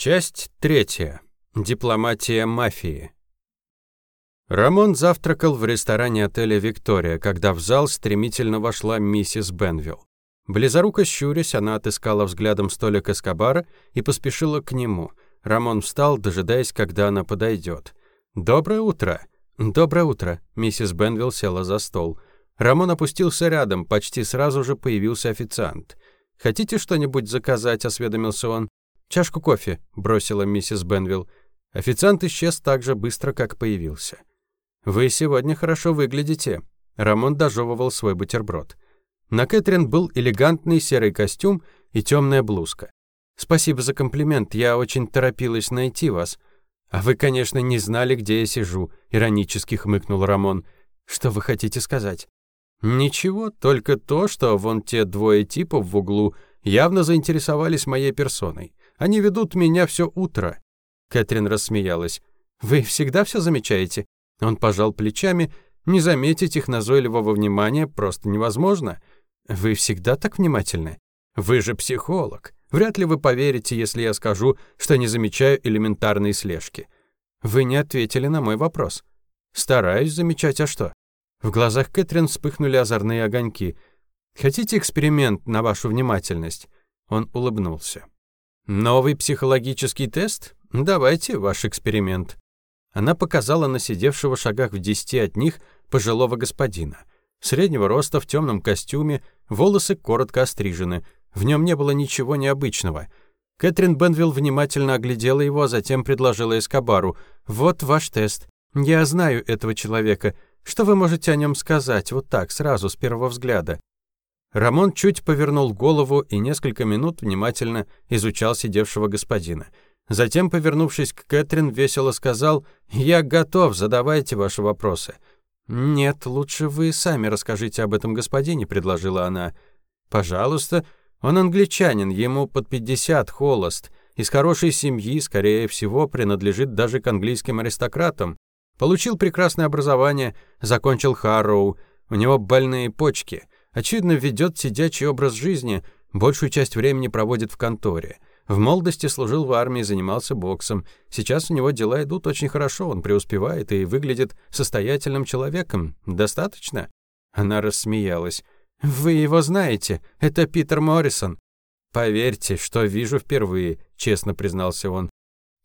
Часть третья. Дипломатия мафии. Рамон завтракал в ресторане отеля «Виктория», когда в зал стремительно вошла миссис Бенвилл. Близоруко щурясь, она отыскала взглядом столик Эскобара и поспешила к нему. Рамон встал, дожидаясь, когда она подойдет. «Доброе утро!» «Доброе утро!» Миссис Бенвилл села за стол. Рамон опустился рядом, почти сразу же появился официант. «Хотите что-нибудь заказать?» — осведомился он. «Чашку кофе», — бросила миссис Бенвилл. Официант исчез так же быстро, как появился. «Вы сегодня хорошо выглядите». Рамон дожевывал свой бутерброд. На Кэтрин был элегантный серый костюм и темная блузка. «Спасибо за комплимент, я очень торопилась найти вас». «А вы, конечно, не знали, где я сижу», — иронически хмыкнул Рамон. «Что вы хотите сказать?» «Ничего, только то, что вон те двое типов в углу явно заинтересовались моей персоной. Они ведут меня все утро». Кэтрин рассмеялась. «Вы всегда все замечаете?» Он пожал плечами. «Не заметить их назойливого внимания просто невозможно. Вы всегда так внимательны? Вы же психолог. Вряд ли вы поверите, если я скажу, что не замечаю элементарной слежки. Вы не ответили на мой вопрос. Стараюсь замечать, а что?» В глазах Кэтрин вспыхнули озорные огоньки. «Хотите эксперимент на вашу внимательность?» Он улыбнулся. «Новый психологический тест? Давайте ваш эксперимент». Она показала на сидевшего шагах в десяти от них пожилого господина. Среднего роста, в темном костюме, волосы коротко острижены. В нем не было ничего необычного. Кэтрин Бенвилл внимательно оглядела его, а затем предложила Эскобару. «Вот ваш тест. Я знаю этого человека. Что вы можете о нем сказать, вот так, сразу, с первого взгляда?» Рамон чуть повернул голову и несколько минут внимательно изучал сидевшего господина. Затем, повернувшись к Кэтрин, весело сказал «Я готов, задавайте ваши вопросы». «Нет, лучше вы сами расскажите об этом господине», — предложила она. «Пожалуйста. Он англичанин, ему под пятьдесят, холост. Из хорошей семьи, скорее всего, принадлежит даже к английским аристократам. Получил прекрасное образование, закончил Харроу. У него больные почки». Очевидно, ведет сидячий образ жизни, большую часть времени проводит в конторе. В молодости служил в армии, занимался боксом. Сейчас у него дела идут очень хорошо, он преуспевает и выглядит состоятельным человеком. Достаточно?» Она рассмеялась. «Вы его знаете, это Питер Моррисон». «Поверьте, что вижу впервые», — честно признался он.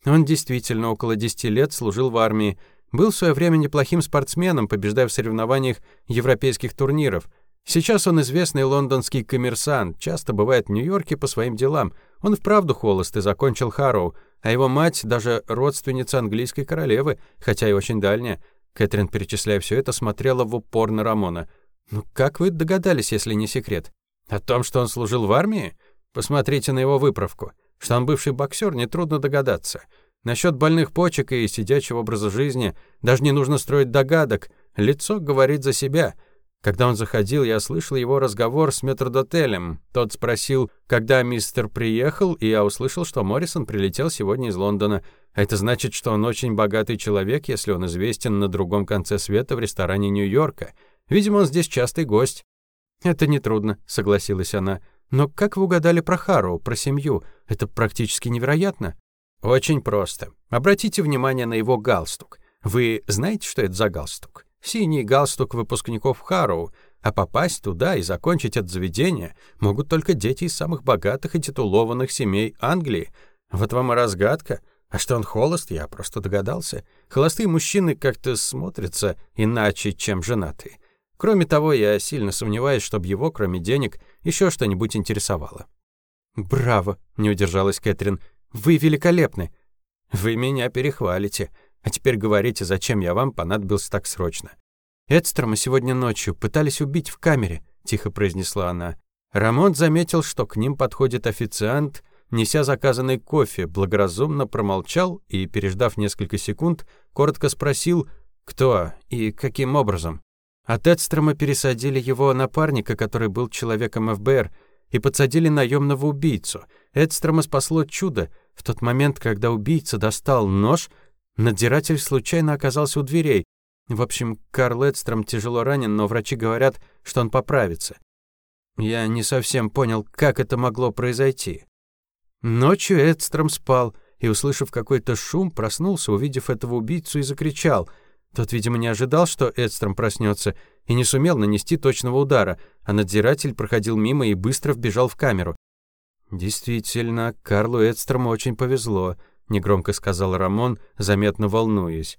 Он действительно около десяти лет служил в армии, был в свое время неплохим спортсменом, побеждая в соревнованиях европейских турниров — Сейчас он известный лондонский коммерсант, часто бывает в Нью-Йорке по своим делам. Он вправду холост и закончил Харроу, а его мать даже родственница английской королевы, хотя и очень дальняя. Кэтрин, перечисляя все это, смотрела в упор на Рамона. «Ну как вы догадались, если не секрет? О том, что он служил в армии? Посмотрите на его выправку. Что он бывший боксер, нетрудно догадаться. Насчет больных почек и сидячего образа жизни даже не нужно строить догадок. Лицо говорит за себя». Когда он заходил, я слышал его разговор с метрдотелем. Тот спросил, когда мистер приехал, и я услышал, что Моррисон прилетел сегодня из Лондона. Это значит, что он очень богатый человек, если он известен на другом конце света в ресторане Нью-Йорка. Видимо, он здесь частый гость. «Это нетрудно», — согласилась она. «Но как вы угадали про Харроу, про семью? Это практически невероятно». «Очень просто. Обратите внимание на его галстук. Вы знаете, что это за галстук?» Синий галстук выпускников Харроу, а попасть туда и закончить это заведение могут только дети из самых богатых и титулованных семей Англии. Вот вам и разгадка. А что он холост, я просто догадался. Холостые мужчины как-то смотрятся иначе, чем женатые. Кроме того, я сильно сомневаюсь, чтобы его, кроме денег, еще что-нибудь интересовало. «Браво!» — не удержалась Кэтрин. «Вы великолепны!» «Вы меня перехвалите. А теперь говорите, зачем я вам понадобился так срочно. Эдстрома сегодня ночью пытались убить в камере, тихо произнесла она. Рамон заметил, что к ним подходит официант, неся заказанный кофе, благоразумно промолчал и, переждав несколько секунд, коротко спросил, кто и каким образом. От Эдстрома пересадили его напарника, который был человеком ФБР, и подсадили наемного убийцу. Эдстрома спасло чудо. В тот момент, когда убийца достал нож, Надзиратель случайно оказался у дверей. В общем, Карл Эдстром тяжело ранен, но врачи говорят, что он поправится. Я не совсем понял, как это могло произойти. Ночью Эдстром спал, и, услышав какой-то шум, проснулся, увидев этого убийцу, и закричал. Тот, видимо, не ожидал, что Эдстром проснется, и не сумел нанести точного удара, а надзиратель проходил мимо и быстро вбежал в камеру. «Действительно, Карлу Эдстрому очень повезло», — негромко сказал Рамон, заметно волнуясь.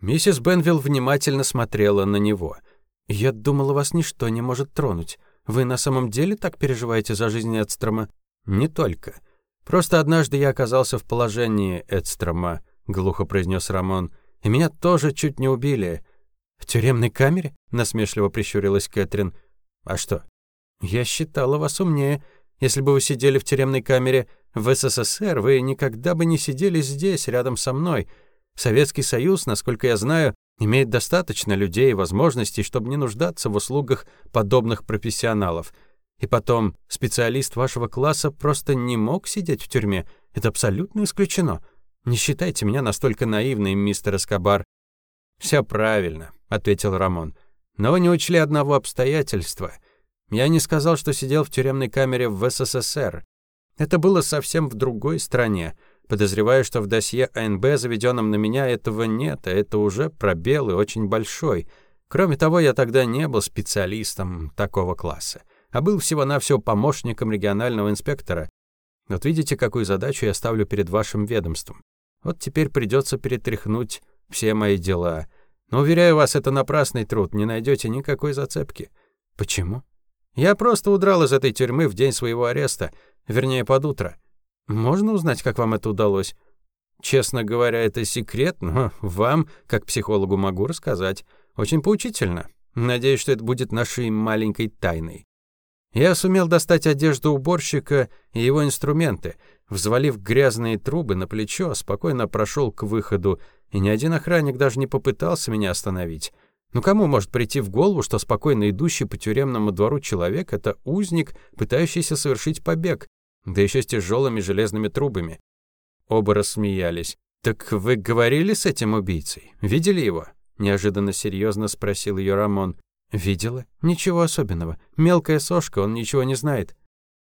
Миссис Бенвилл внимательно смотрела на него. «Я думала, вас ничто не может тронуть. Вы на самом деле так переживаете за жизнь Эдстрома?» «Не только. Просто однажды я оказался в положении Эдстрома», — глухо произнес Рамон, — «и меня тоже чуть не убили». «В тюремной камере?» — насмешливо прищурилась Кэтрин. «А что?» «Я считала вас умнее. Если бы вы сидели в тюремной камере в СССР, вы никогда бы не сидели здесь, рядом со мной. Советский Союз, насколько я знаю, имеет достаточно людей и возможностей, чтобы не нуждаться в услугах подобных профессионалов. И потом, специалист вашего класса просто не мог сидеть в тюрьме. Это абсолютно исключено. Не считайте меня настолько наивным, мистер Эскобар. «Все правильно», — ответил Рамон. «Но вы не учли одного обстоятельства. Я не сказал, что сидел в тюремной камере в СССР. Это было совсем в другой стране. Подозреваю, что в досье АНБ, заведенном на меня, этого нет, а это уже пробел и очень большой. Кроме того, я тогда не был специалистом такого класса, а был всего-навсего помощником регионального инспектора. Вот видите, какую задачу я ставлю перед вашим ведомством. Вот теперь придется перетряхнуть все мои дела. Но, уверяю вас, это напрасный труд, не найдете никакой зацепки. Почему? Я просто удрал из этой тюрьмы в день своего ареста, вернее, под утро. Можно узнать, как вам это удалось? Честно говоря, это секрет, но вам, как психологу, могу рассказать. Очень поучительно. Надеюсь, что это будет нашей маленькой тайной. Я сумел достать одежду уборщика и его инструменты. Взвалив грязные трубы на плечо, спокойно прошел к выходу, и ни один охранник даже не попытался меня остановить. Ну кому может прийти в голову, что спокойно идущий по тюремному двору человек — это узник, пытающийся совершить побег, да еще с тяжелыми железными трубами? Оба рассмеялись. «Так вы говорили с этим убийцей? Видели его?» Неожиданно серьезно спросил ее Рамон. «Видела? Ничего особенного. Мелкая сошка, он ничего не знает».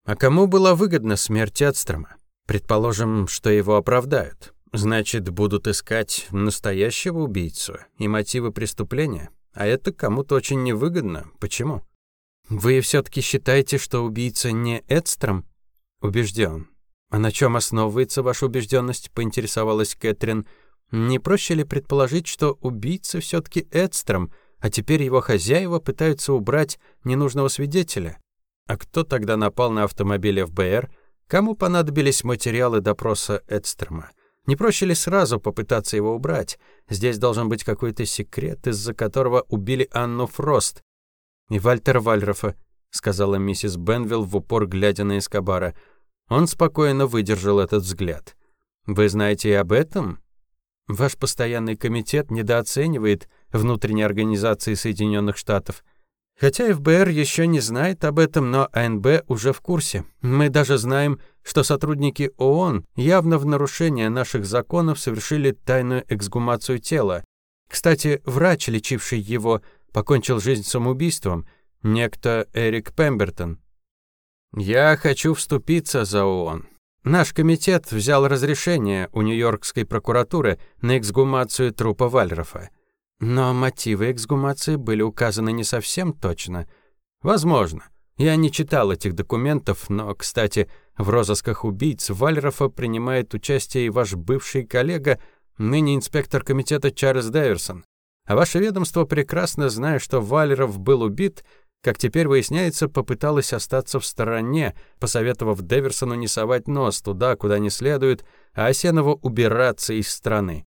«А кому была выгодна смерть Адстрома? Предположим, что его оправдают. Значит, будут искать настоящего убийцу и мотивы преступления. А это кому-то очень невыгодно. Почему? Вы все-таки считаете, что убийца не Эдстром? Убежден. А на чем основывается ваша убежденность? Поинтересовалась Кэтрин. Не проще ли предположить, что убийца все-таки Эдстром, а теперь его хозяева пытаются убрать ненужного свидетеля? А кто тогда напал на автомобиль ФБР? Кому понадобились материалы допроса Эдстрома? Не проще ли сразу попытаться его убрать? Здесь должен быть какой-то секрет, из-за которого убили Анну Фрост. И Вальтер Вальрофа, сказала миссис Бенвилл в упор, глядя на Эскобара. Он спокойно выдержал этот взгляд. Вы знаете и об этом? Ваш постоянный комитет недооценивает внутренние организации Соединенных Штатов. Хотя ФБР еще не знает об этом, но АНБ уже в курсе. Мы даже знаем, что сотрудники ООН явно в нарушение наших законов совершили тайную эксгумацию тела. Кстати, врач, лечивший его, покончил жизнь самоубийством, некто Эрик Пембертон. Я хочу вступиться за ООН. Наш комитет взял разрешение у Нью-Йоркской прокуратуры на эксгумацию трупа Вальрофа. Но мотивы эксгумации были указаны не совсем точно. Возможно. Я не читал этих документов, но, кстати, в розысках убийц Вальрофа принимает участие и ваш бывший коллега, ныне инспектор комитета Чарльз Дэверсон. А ваше ведомство, прекрасно зная, что Вальров был убит, как теперь выясняется, попыталось остаться в стороне, посоветовав Дэверсону не совать нос туда, куда не следует, а Осенову убираться из страны.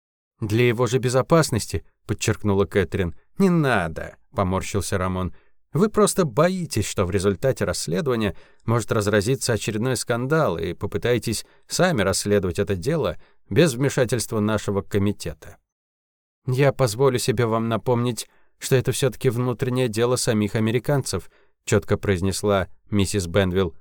«Для его же безопасности», — подчеркнула Кэтрин. «Не надо», — поморщился Рамон. Вы просто боитесь, что в результате расследования может разразиться очередной скандал, и попытаетесь сами расследовать это дело без вмешательства нашего комитета. Я позволю себе вам напомнить, что это все таки внутреннее дело самих американцев, четко произнесла миссис Бенвилл.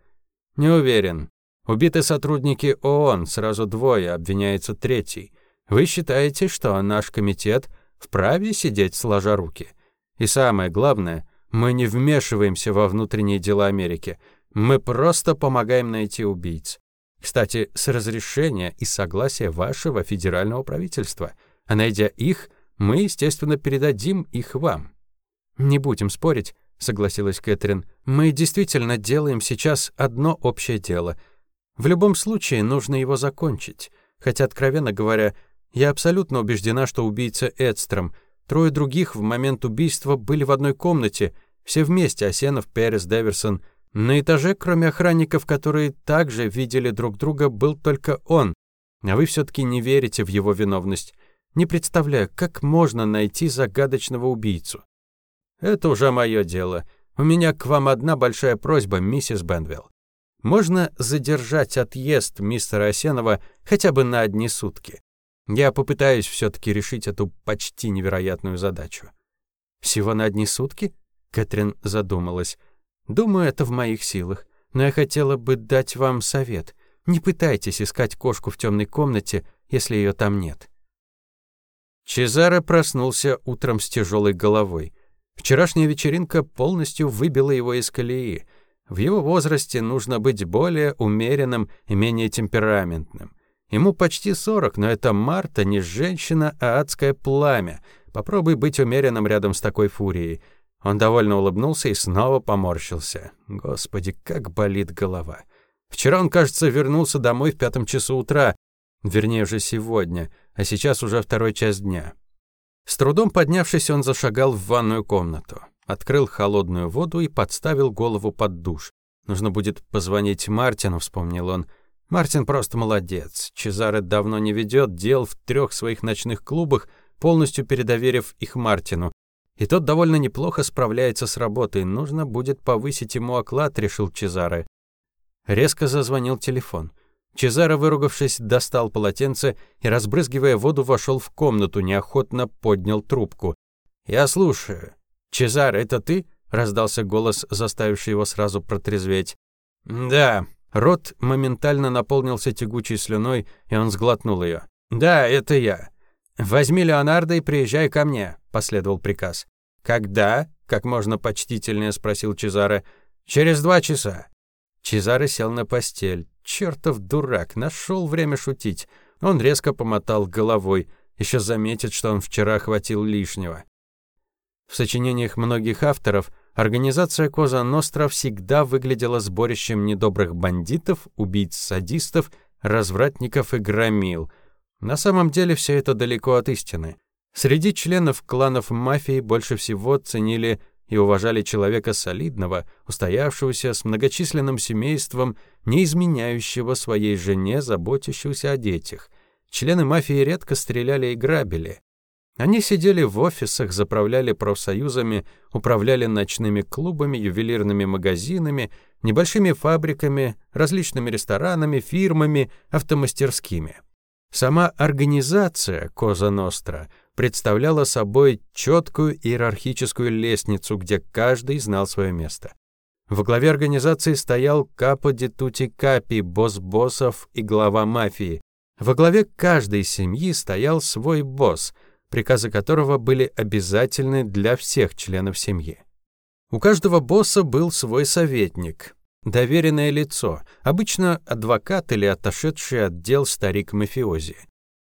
Не уверен. Убиты сотрудники ООН, сразу двое, обвиняется третий. Вы считаете, что наш комитет вправе сидеть сложа руки? И самое главное, мы не вмешиваемся во внутренние дела Америки. Мы просто помогаем найти убийц. Кстати, с разрешения и согласия вашего федерального правительства. А найдя их, мы, естественно, передадим их вам. Не будем спорить, согласилась Кэтрин. Мы действительно делаем сейчас одно общее дело. В любом случае нужно его закончить. Хотя, откровенно говоря, я абсолютно убеждена, что убийца Эдстром. Трое других в момент убийства были в одной комнате, все вместе, Асенов, Перес, Деверсон. На этаже, кроме охранников, которые также видели друг друга, был только он. А вы все-таки не верите в его виновность. Не представляю, как можно найти загадочного убийцу. Это уже мое дело. У меня к вам одна большая просьба, миссис Бенвилл. Можно задержать отъезд мистера Осенова хотя бы на одни сутки. Я попытаюсь все-таки решить эту почти невероятную задачу. Всего на одни сутки? Кэтрин задумалась. Думаю, это в моих силах. Но я хотела бы дать вам совет. Не пытайтесь искать кошку в темной комнате, если ее там нет. Чезаро проснулся утром с тяжелой головой. Вчерашняя вечеринка полностью выбила его из колеи. В его возрасте нужно быть более умеренным и менее темпераментным. Ему почти сорок, но это Марта не женщина, а адское пламя. Попробуй быть умеренным рядом с такой фурией. Он довольно улыбнулся и снова поморщился. Господи, как болит голова. Вчера он, кажется, вернулся домой в пятом часу утра, вернее уже сегодня, а сейчас уже второй час дня. С трудом поднявшись, он зашагал в ванную комнату, открыл холодную воду и подставил голову под душ. Нужно будет позвонить Мартину, вспомнил он. Мартин просто молодец. Чезаре давно не ведет дел в трех своих ночных клубах, полностью передоверив их Мартину. И тот довольно неплохо справляется с работой. Нужно будет повысить ему оклад, решил Чезаре. Резко зазвонил телефон. Чезаре, выругавшись, достал полотенце и, разбрызгивая воду, вошел в комнату, неохотно поднял трубку. «Я слушаю». «Чезаре, это ты?» — раздался голос, заставивший его сразу протрезветь. «Да», Рот моментально наполнился тягучей слюной, и он сглотнул ее. «Да, это я. Возьми Леонардо и приезжай ко мне», — последовал приказ. «Когда?» — как можно почтительнее спросил Чезаре. «Через два часа». Чезаре сел на постель. Чертов дурак, нашел время шутить. Он резко помотал головой. Еще заметит, что он вчера хватил лишнего. В сочинениях многих авторов Организация Коза Ностра всегда выглядела сборищем недобрых бандитов, убийц-садистов, развратников и громил. На самом деле все это далеко от истины. Среди членов кланов мафии больше всего ценили и уважали человека солидного, устоявшегося с многочисленным семейством, не изменяющего своей жене, заботящегося о детях. Члены мафии редко стреляли и грабили. Они сидели в офисах, заправляли профсоюзами, управляли ночными клубами, ювелирными магазинами, небольшими фабриками, различными ресторанами, фирмами, автомастерскими. Сама организация Коза Ностра представляла собой четкую иерархическую лестницу, где каждый знал свое место. Во главе организации стоял Капо Тути Капи, босс боссов и глава мафии. Во главе каждой семьи стоял свой босс – приказы которого были обязательны для всех членов семьи. У каждого босса был свой советник, доверенное лицо, обычно адвокат или отошедший отдел старик-мафиози.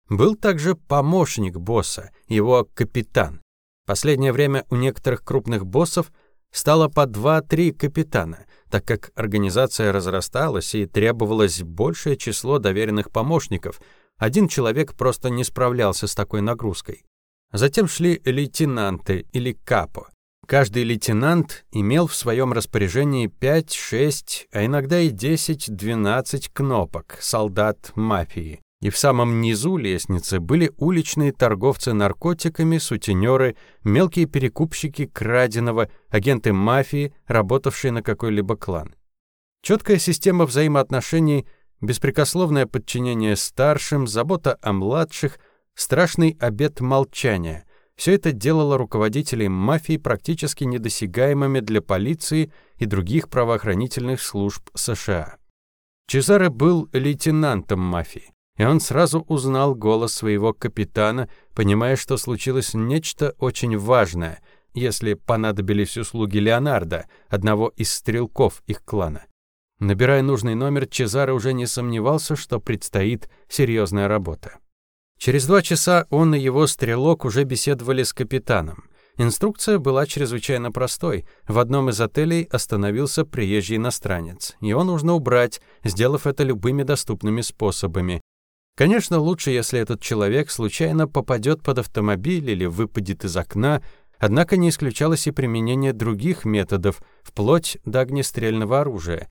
Был также помощник босса, его капитан. Последнее время у некоторых крупных боссов стало по 2-3 капитана, так как организация разрасталась и требовалось большее число доверенных помощников, один человек просто не справлялся с такой нагрузкой. Затем шли лейтенанты или капо. Каждый лейтенант имел в своем распоряжении 5, 6, а иногда и 10-12 кнопок солдат мафии. И в самом низу лестницы были уличные торговцы наркотиками, сутенеры, мелкие перекупщики краденого, агенты мафии, работавшие на какой-либо клан. Четкая система взаимоотношений, беспрекословное подчинение старшим, забота о младших, Страшный обет молчания. Все это делало руководителей мафии практически недосягаемыми для полиции и других правоохранительных служб США. Чезаре был лейтенантом мафии, и он сразу узнал голос своего капитана, понимая, что случилось нечто очень важное, если понадобились услуги Леонардо, одного из стрелков их клана. Набирая нужный номер, Чезаре уже не сомневался, что предстоит серьезная работа. Через два часа он и его стрелок уже беседовали с капитаном. Инструкция была чрезвычайно простой. В одном из отелей остановился приезжий иностранец. Его нужно убрать, сделав это любыми доступными способами. Конечно, лучше, если этот человек случайно попадет под автомобиль или выпадет из окна, однако не исключалось и применение других методов, вплоть до огнестрельного оружия.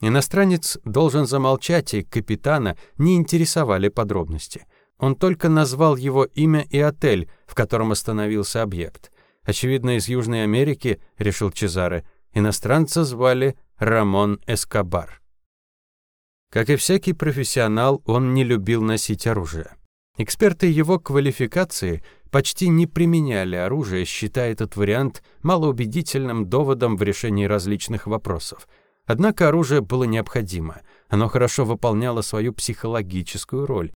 Иностранец должен замолчать, и капитана не интересовали подробности. Он только назвал его имя и отель, в котором остановился объект. Очевидно, из Южной Америки, решил Чезаре, иностранца звали Рамон Эскобар. Как и всякий профессионал, он не любил носить оружие. Эксперты его квалификации почти не применяли оружие, считая этот вариант малоубедительным доводом в решении различных вопросов. Однако оружие было необходимо. Оно хорошо выполняло свою психологическую роль.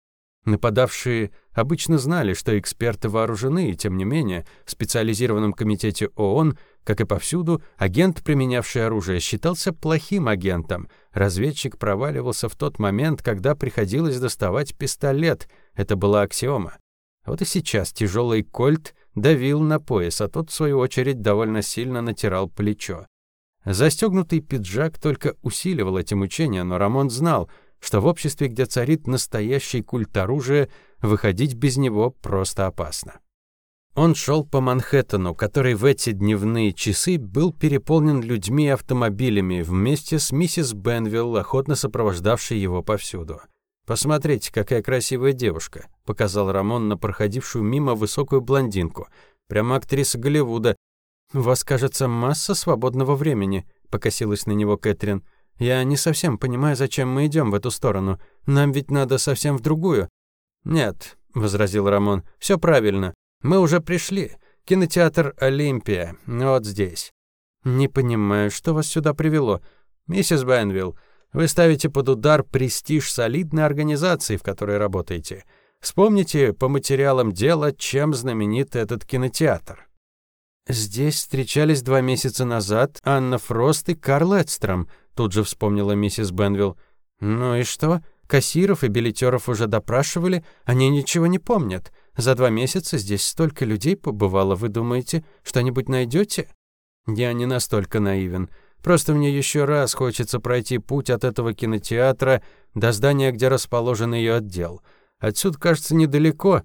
Нападавшие обычно знали, что эксперты вооружены, и тем не менее в специализированном комитете ООН, как и повсюду, агент, применявший оружие, считался плохим агентом. Разведчик проваливался в тот момент, когда приходилось доставать пистолет. Это была аксиома. Вот и сейчас тяжелый кольт давил на пояс, а тот, в свою очередь, довольно сильно натирал плечо. Застегнутый пиджак только усиливал эти мучения, но Рамон знал — что в обществе, где царит настоящий культ оружия, выходить без него просто опасно. Он шел по Манхэттену, который в эти дневные часы был переполнен людьми и автомобилями, вместе с миссис Бенвилл, охотно сопровождавшей его повсюду. «Посмотрите, какая красивая девушка», — показал Рамон на проходившую мимо высокую блондинку. «Прямо актриса Голливуда. У вас, кажется, масса свободного времени», — покосилась на него Кэтрин. Я не совсем понимаю, зачем мы идем в эту сторону. Нам ведь надо совсем в другую. Нет, возразил Рамон. Все правильно. Мы уже пришли. Кинотеатр Олимпия. Вот здесь. Не понимаю, что вас сюда привело. Миссис Бенвилл, вы ставите под удар престиж солидной организации, в которой работаете. Вспомните по материалам дела, чем знаменит этот кинотеатр. Здесь встречались два месяца назад Анна Фрост и Карл Эдстром, Тут же вспомнила миссис Бенвилл. «Ну и что? Кассиров и билетеров уже допрашивали, они ничего не помнят. За два месяца здесь столько людей побывало, вы думаете, что-нибудь найдете?» «Я не настолько наивен. Просто мне еще раз хочется пройти путь от этого кинотеатра до здания, где расположен ее отдел. Отсюда, кажется, недалеко».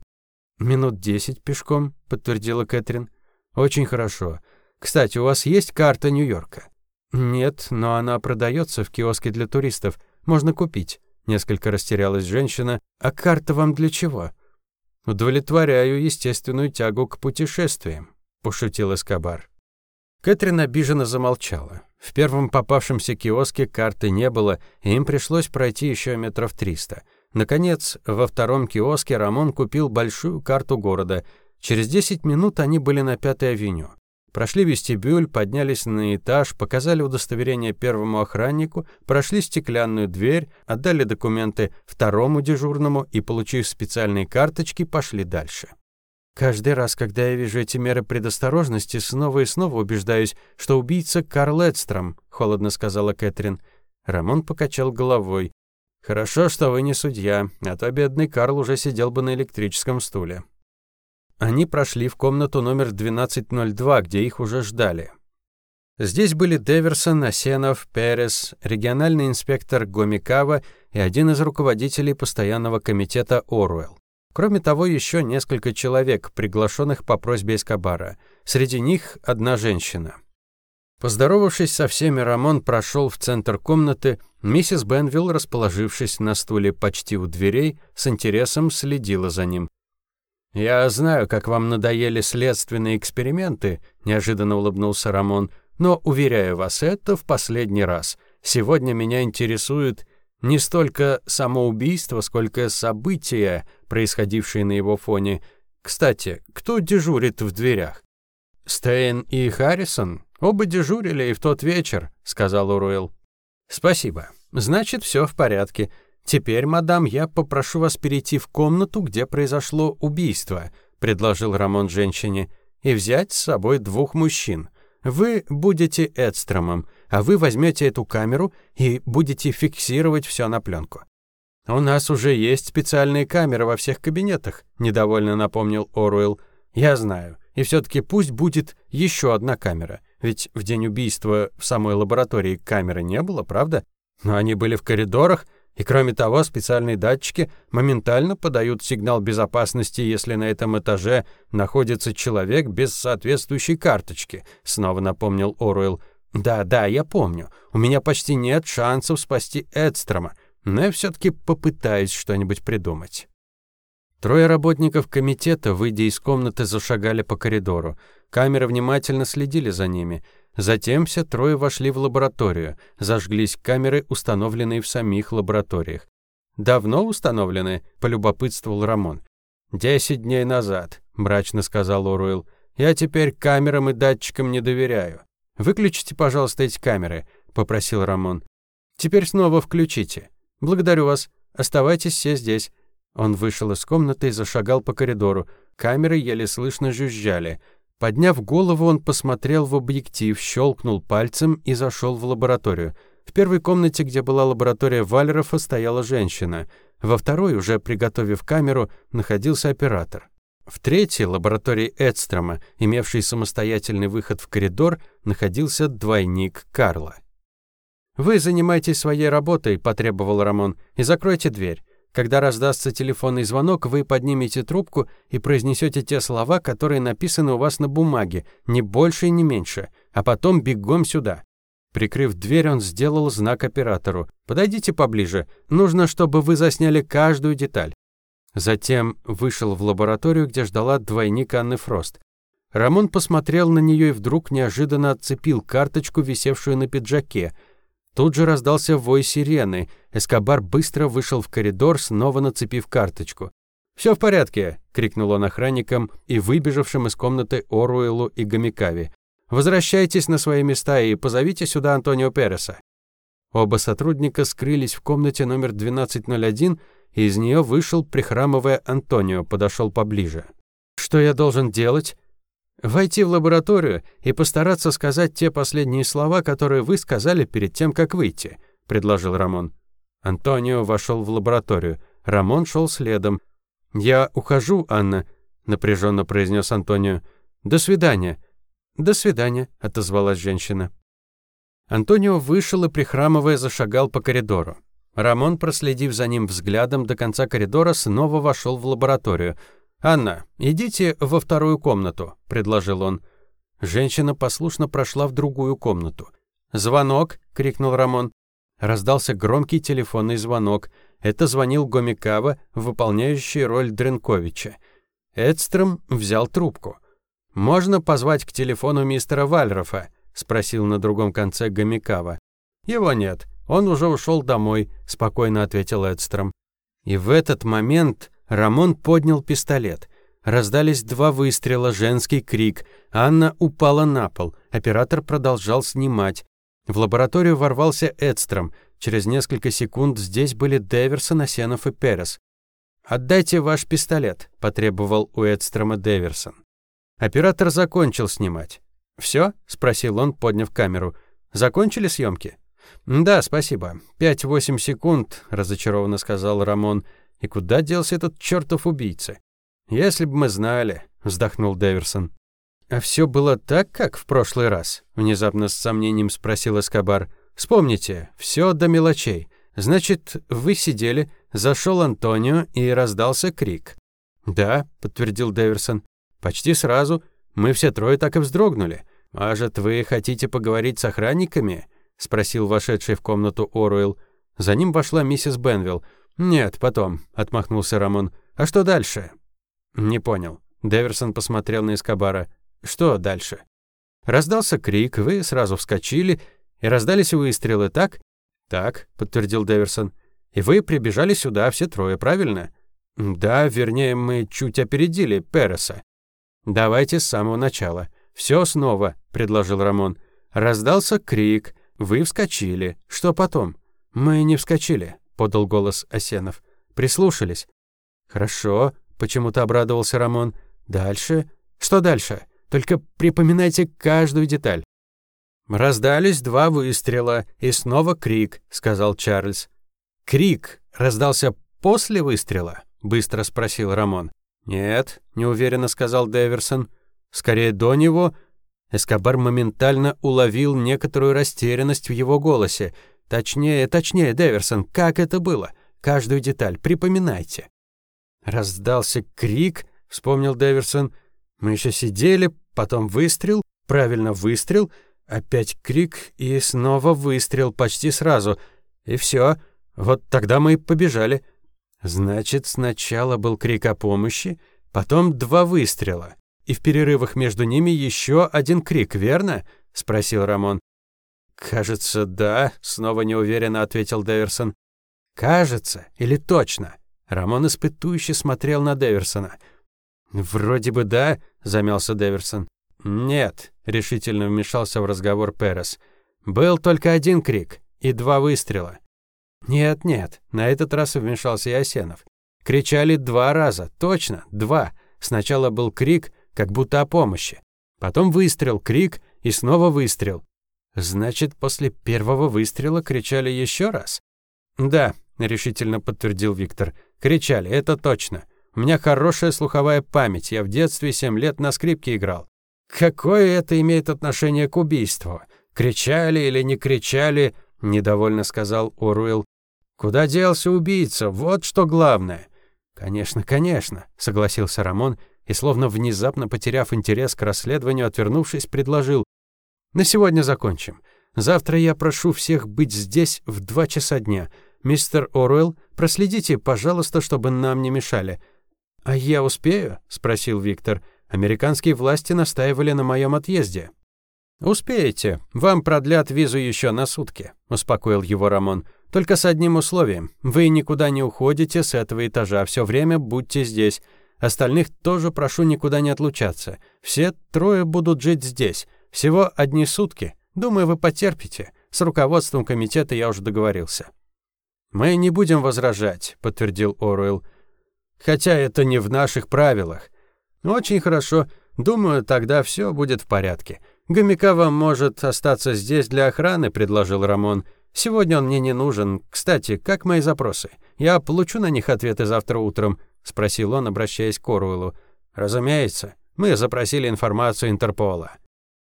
«Минут десять пешком», — подтвердила Кэтрин. «Очень хорошо. Кстати, у вас есть карта Нью-Йорка?» «Нет, но она продается в киоске для туристов. Можно купить». Несколько растерялась женщина. «А карта вам для чего?» «Удовлетворяю естественную тягу к путешествиям», — пошутил Эскобар. Кэтрин обиженно замолчала. В первом попавшемся киоске карты не было, и им пришлось пройти еще метров триста. Наконец, во втором киоске Рамон купил большую карту города. Через десять минут они были на Пятой авеню. Прошли вестибюль, поднялись на этаж, показали удостоверение первому охраннику, прошли стеклянную дверь, отдали документы второму дежурному и, получив специальные карточки, пошли дальше. Каждый раз, когда я вижу эти меры предосторожности, снова и снова убеждаюсь, что убийца Карл Эдстром, холодно сказала Кэтрин. Рамон покачал головой. Хорошо, что вы не судья, а то бедный Карл уже сидел бы на электрическом стуле. Они прошли в комнату номер 1202, где их уже ждали. Здесь были Деверсон, Асенов, Перес, региональный инспектор Гомикава и один из руководителей постоянного комитета Оруэлл. Кроме того, еще несколько человек, приглашенных по просьбе Эскобара. Среди них одна женщина. Поздоровавшись со всеми, Рамон прошел в центр комнаты. Миссис Бенвилл, расположившись на стуле почти у дверей, с интересом следила за ним. «Я знаю, как вам надоели следственные эксперименты», — неожиданно улыбнулся Рамон, «но, уверяю вас, это в последний раз. Сегодня меня интересует не столько само убийство, сколько события, происходившие на его фоне. Кстати, кто дежурит в дверях?» «Стейн и Харрисон? Оба дежурили и в тот вечер», — сказал Уруэлл. «Спасибо. Значит, все в порядке. «Теперь, мадам, я попрошу вас перейти в комнату, где произошло убийство», — предложил Рамон женщине, «и взять с собой двух мужчин. Вы будете Эдстромом. а вы возьмете эту камеру и будете фиксировать все на пленку. «У нас уже есть специальные камеры во всех кабинетах», — недовольно напомнил Оруэлл. «Я знаю. И все-таки пусть будет еще одна камера. Ведь в день убийства в самой лаборатории камеры не было, правда? Но они были в коридорах, и кроме того, специальные датчики моментально подают сигнал безопасности, если на этом этаже находится человек без соответствующей карточки», — снова напомнил Оруэлл. «Да, да, я помню. У меня почти нет шансов спасти Эдстрома но я все-таки попытаюсь что-нибудь придумать. Трое работников комитета, выйдя из комнаты, зашагали по коридору. Камеры внимательно следили за ними. Затем все трое вошли в лабораторию. Зажглись камеры, установленные в самих лабораториях. «Давно установлены?» – полюбопытствовал Рамон. «Десять дней назад», – мрачно сказал Оруэлл. «Я теперь камерам и датчикам не доверяю. Выключите, пожалуйста, эти камеры», – попросил Рамон. «Теперь снова включите». «Благодарю вас. Оставайтесь все здесь». Он вышел из комнаты и зашагал по коридору. Камеры еле слышно жужжали. Подняв голову, он посмотрел в объектив, щелкнул пальцем и зашел в лабораторию. В первой комнате, где была лаборатория Валерова, стояла женщина. Во второй, уже приготовив камеру, находился оператор. В третьей, лаборатории Эдстрома, имевшей самостоятельный выход в коридор, находился двойник Карла. «Вы занимайтесь своей работой», – потребовал Рамон, – «и закройте дверь. Когда раздастся телефонный звонок, вы поднимете трубку и произнесете те слова, которые написаны у вас на бумаге, ни больше и не меньше, а потом бегом сюда». Прикрыв дверь, он сделал знак оператору. «Подойдите поближе. Нужно, чтобы вы засняли каждую деталь». Затем вышел в лабораторию, где ждала двойник Анны Фрост. Рамон посмотрел на нее и вдруг неожиданно отцепил карточку, висевшую на пиджаке – Тут же раздался вой сирены. Эскобар быстро вышел в коридор, снова нацепив карточку. «Все в порядке!» — крикнул он охранникам и выбежавшим из комнаты Оруэлу и Гомикави. «Возвращайтесь на свои места и позовите сюда Антонио Переса». Оба сотрудника скрылись в комнате номер 1201, и из нее вышел, прихрамывая Антонио, подошел поближе. «Что я должен делать?» Войти в лабораторию и постараться сказать те последние слова, которые вы сказали перед тем, как выйти», — предложил Рамон. Антонио вошел в лабораторию. Рамон шел следом. «Я ухожу, Анна», — напряженно произнес Антонио. «До свидания». «До свидания», — отозвалась женщина. Антонио вышел и, прихрамывая, зашагал по коридору. Рамон, проследив за ним взглядом до конца коридора, снова вошел в лабораторию — «Анна, идите во вторую комнату», — предложил он. Женщина послушно прошла в другую комнату. «Звонок!» — крикнул Рамон. Раздался громкий телефонный звонок. Это звонил Гомикава, выполняющий роль Дренковича. Эдстром взял трубку. «Можно позвать к телефону мистера Вальрофа?» — спросил на другом конце Гомикава. «Его нет. Он уже ушел домой», — спокойно ответил Эдстром. И в этот момент Рамон поднял пистолет. Раздались два выстрела, женский крик. Анна упала на пол. Оператор продолжал снимать. В лабораторию ворвался Эдстром. Через несколько секунд здесь были Деверсон, Асенов и Перес. «Отдайте ваш пистолет», — потребовал у Эдстрома Деверсон. Оператор закончил снимать. «Все?» — спросил он, подняв камеру. «Закончили съемки?» «Да, спасибо. Пять-восемь секунд», — разочарованно сказал Рамон. И куда делся этот чертов убийца? Если бы мы знали, вздохнул Дэверсон. А все было так, как в прошлый раз, внезапно с сомнением спросил Эскобар. Вспомните, все до мелочей. Значит, вы сидели, зашел Антонио и раздался крик. Да, подтвердил Дэверсон. Почти сразу. Мы все трое так и вздрогнули. Может, вы хотите поговорить с охранниками? спросил вошедший в комнату Оруэлл. За ним вошла миссис Бенвилл. «Нет, потом», — отмахнулся Рамон. «А что дальше?» «Не понял». Деверсон посмотрел на Эскобара. «Что дальше?» Раздался крик, вы сразу вскочили, и раздались выстрелы, так? «Так», — подтвердил Деверсон. «И вы прибежали сюда, все трое, правильно?» «Да, вернее, мы чуть опередили Переса». «Давайте с самого начала. Все снова», — предложил Рамон. Раздался крик, вы вскочили. Что потом?» «Мы не вскочили», — подал голос Осенов. «Прислушались». «Хорошо», — почему-то обрадовался Рамон. «Дальше? Что дальше? Только припоминайте каждую деталь». «Раздались два выстрела, и снова крик», — сказал Чарльз. «Крик раздался после выстрела?» — быстро спросил Рамон. «Нет», — неуверенно сказал Дэверсон. «Скорее до него». Эскобар моментально уловил некоторую растерянность в его голосе. «Точнее, точнее, Дэверсон, как это было? Каждую деталь припоминайте». Раздался крик, вспомнил Дэверсон. «Мы еще сидели, потом выстрел, правильно выстрел, опять крик и снова выстрел почти сразу. И все. Вот тогда мы и побежали». Значит, сначала был крик о помощи, потом два выстрела. И в перерывах между ними еще один крик, верно? спросил Рамон. Кажется, да, снова неуверенно ответил Дэверсон. Кажется или точно? Рамон испытующе смотрел на Дэверсона. Вроде бы да, замялся Дэверсон. Нет, решительно вмешался в разговор Перес. Был только один крик и два выстрела. «Нет, нет», — на этот раз вмешался Ясенов. Кричали два раза, точно, два. Сначала был крик, как будто о помощи. Потом выстрел, крик и снова выстрел. Значит, после первого выстрела кричали еще раз? Да, решительно подтвердил Виктор. Кричали, это точно. У меня хорошая слуховая память. Я в детстве семь лет на скрипке играл. Какое это имеет отношение к убийству? Кричали или не кричали? недовольно сказал Оруэлл. Куда делся убийца? Вот что главное. Конечно, конечно, согласился Рамон и словно внезапно потеряв интерес к расследованию, отвернувшись, предложил: "На сегодня закончим. Завтра я прошу всех быть здесь в два часа дня. Мистер Оруэлл, проследите, пожалуйста, чтобы нам не мешали". "А я успею?" спросил Виктор. "Американские власти настаивали на моем отъезде". «Успеете. Вам продлят визу еще на сутки», — успокоил его Рамон. «Только с одним условием. Вы никуда не уходите с этого этажа, все время будьте здесь. Остальных тоже прошу никуда не отлучаться. Все трое будут жить здесь. Всего одни сутки. Думаю, вы потерпите. С руководством комитета я уже договорился». «Мы не будем возражать», — подтвердил Оруэлл. «Хотя это не в наших правилах». «Очень хорошо. Думаю, тогда все будет в порядке». «Гомикава может остаться здесь для охраны», — предложил Рамон. «Сегодня он мне не нужен. Кстати, как мои запросы? Я получу на них ответы завтра утром», — спросил он, обращаясь к Оруэллу. «Разумеется. Мы запросили информацию Интерпола».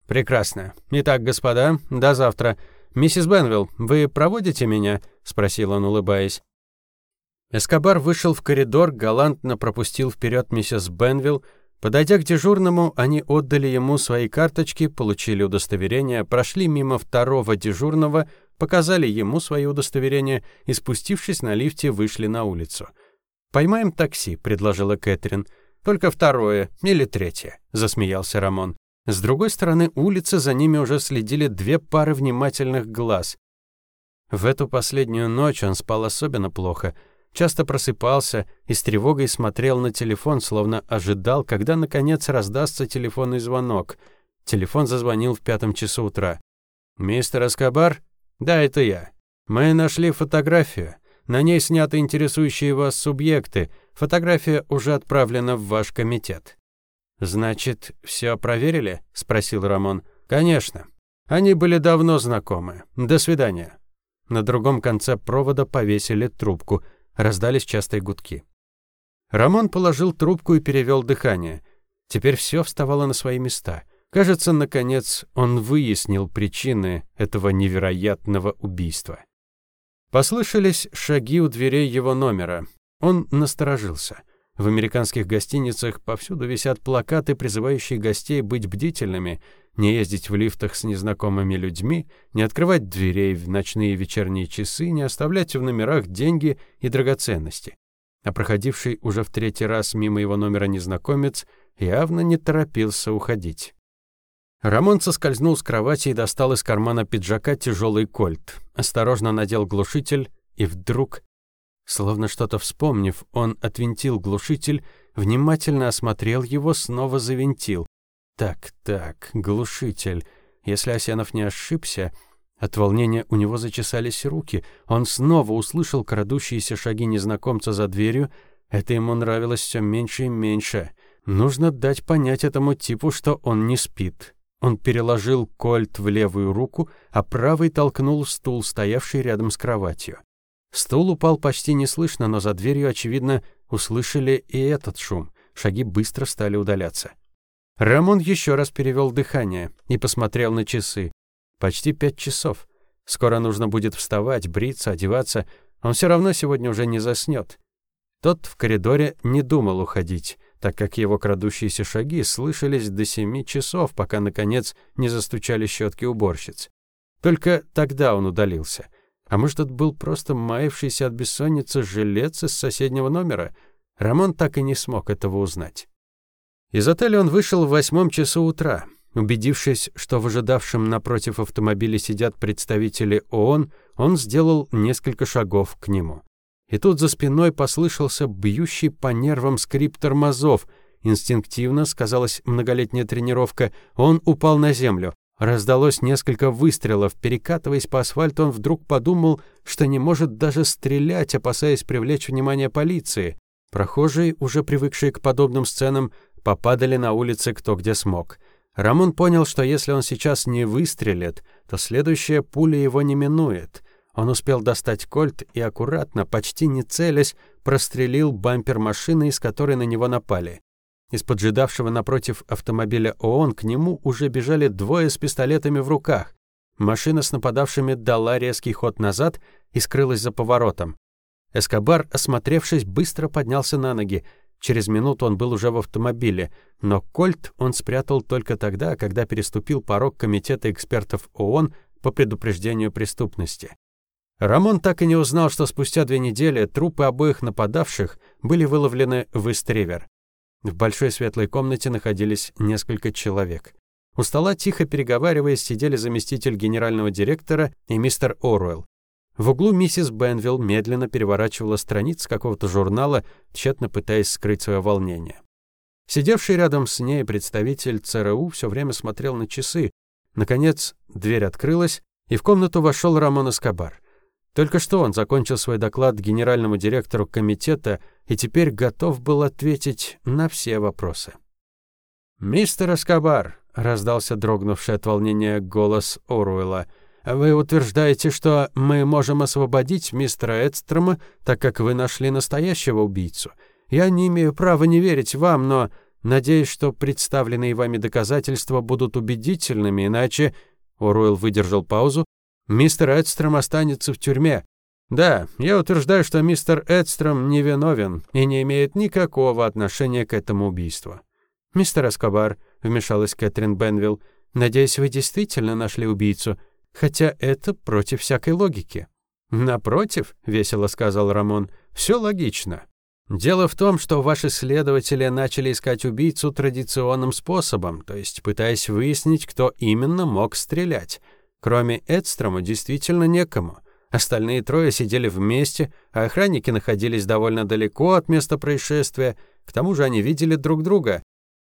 «Прекрасно. Итак, господа, до завтра. Миссис Бенвилл, вы проводите меня?» — спросил он, улыбаясь. Эскобар вышел в коридор, галантно пропустил вперед миссис Бенвилл, Подойдя к дежурному, они отдали ему свои карточки, получили удостоверение, прошли мимо второго дежурного, показали ему свои удостоверения и, спустившись на лифте, вышли на улицу. «Поймаем такси», — предложила Кэтрин. «Только второе или третье», — засмеялся Рамон. С другой стороны улицы за ними уже следили две пары внимательных глаз. В эту последнюю ночь он спал особенно плохо — Часто просыпался и с тревогой смотрел на телефон, словно ожидал, когда, наконец, раздастся телефонный звонок. Телефон зазвонил в пятом часу утра. «Мистер Эскобар?» «Да, это я. Мы нашли фотографию. На ней сняты интересующие вас субъекты. Фотография уже отправлена в ваш комитет». «Значит, все проверили?» — спросил Рамон. «Конечно. Они были давно знакомы. До свидания». На другом конце провода повесили трубку — Раздались частые гудки. Рамон положил трубку и перевел дыхание. Теперь все вставало на свои места. Кажется, наконец он выяснил причины этого невероятного убийства. Послышались шаги у дверей его номера. Он насторожился. В американских гостиницах повсюду висят плакаты, призывающие гостей быть бдительными, не ездить в лифтах с незнакомыми людьми, не открывать дверей в ночные и вечерние часы, не оставлять в номерах деньги и драгоценности. А проходивший уже в третий раз мимо его номера незнакомец явно не торопился уходить. Рамон соскользнул с кровати и достал из кармана пиджака тяжелый кольт. Осторожно надел глушитель, и вдруг Словно что-то вспомнив, он отвинтил глушитель, внимательно осмотрел его, снова завинтил. Так, так, глушитель. Если Асянов не ошибся, от волнения у него зачесались руки. Он снова услышал крадущиеся шаги незнакомца за дверью. Это ему нравилось все меньше и меньше. Нужно дать понять этому типу, что он не спит. Он переложил кольт в левую руку, а правый толкнул стул, стоявший рядом с кроватью. Стул упал почти неслышно, но за дверью, очевидно, услышали и этот шум. Шаги быстро стали удаляться. Рамон еще раз перевел дыхание и посмотрел на часы. Почти пять часов. Скоро нужно будет вставать, бриться, одеваться. Он все равно сегодня уже не заснет. Тот в коридоре не думал уходить, так как его крадущиеся шаги слышались до семи часов, пока, наконец, не застучали щетки уборщиц. Только тогда он удалился. А может, это был просто маявшийся от бессонницы жилец из соседнего номера? Рамон так и не смог этого узнать. Из отеля он вышел в восьмом часу утра. Убедившись, что в ожидавшем напротив автомобиля сидят представители ООН, он сделал несколько шагов к нему. И тут за спиной послышался бьющий по нервам скрип тормозов. Инстинктивно, сказалась многолетняя тренировка, он упал на землю. Раздалось несколько выстрелов. Перекатываясь по асфальту, он вдруг подумал, что не может даже стрелять, опасаясь привлечь внимание полиции. Прохожие, уже привыкшие к подобным сценам, попадали на улице кто где смог. Рамон понял, что если он сейчас не выстрелит, то следующая пуля его не минует. Он успел достать кольт и аккуратно, почти не целясь, прострелил бампер машины, из которой на него напали. Из поджидавшего напротив автомобиля ООН к нему уже бежали двое с пистолетами в руках. Машина с нападавшими дала резкий ход назад и скрылась за поворотом. Эскобар, осмотревшись, быстро поднялся на ноги. Через минуту он был уже в автомобиле, но кольт он спрятал только тогда, когда переступил порог Комитета экспертов ООН по предупреждению преступности. Рамон так и не узнал, что спустя две недели трупы обоих нападавших были выловлены в Истривер. В большой светлой комнате находились несколько человек. У стола, тихо переговариваясь, сидели заместитель генерального директора и мистер Оруэлл. В углу миссис Бенвилл медленно переворачивала страницы какого-то журнала, тщетно пытаясь скрыть свое волнение. Сидевший рядом с ней представитель ЦРУ все время смотрел на часы. Наконец, дверь открылась, и в комнату вошел Рамон Эскобар. Только что он закончил свой доклад генеральному директору комитета и теперь готов был ответить на все вопросы. «Мистер Эскобар», — раздался дрогнувший от волнения голос Оруэлла, «вы утверждаете, что мы можем освободить мистера Эдстрома, так как вы нашли настоящего убийцу. Я не имею права не верить вам, но надеюсь, что представленные вами доказательства будут убедительными, иначе...» Оруэлл выдержал паузу, Мистер Эдстром останется в тюрьме. Да, я утверждаю, что мистер Эдстром невиновен и не имеет никакого отношения к этому убийству. Мистер Эскобар, вмешалась Кэтрин Бенвилл, надеюсь, вы действительно нашли убийцу, хотя это против всякой логики. Напротив, весело сказал Рамон, все логично. Дело в том, что ваши следователи начали искать убийцу традиционным способом, то есть пытаясь выяснить, кто именно мог стрелять. Кроме Эдстрома действительно некому. Остальные трое сидели вместе, а охранники находились довольно далеко от места происшествия, к тому же они видели друг друга.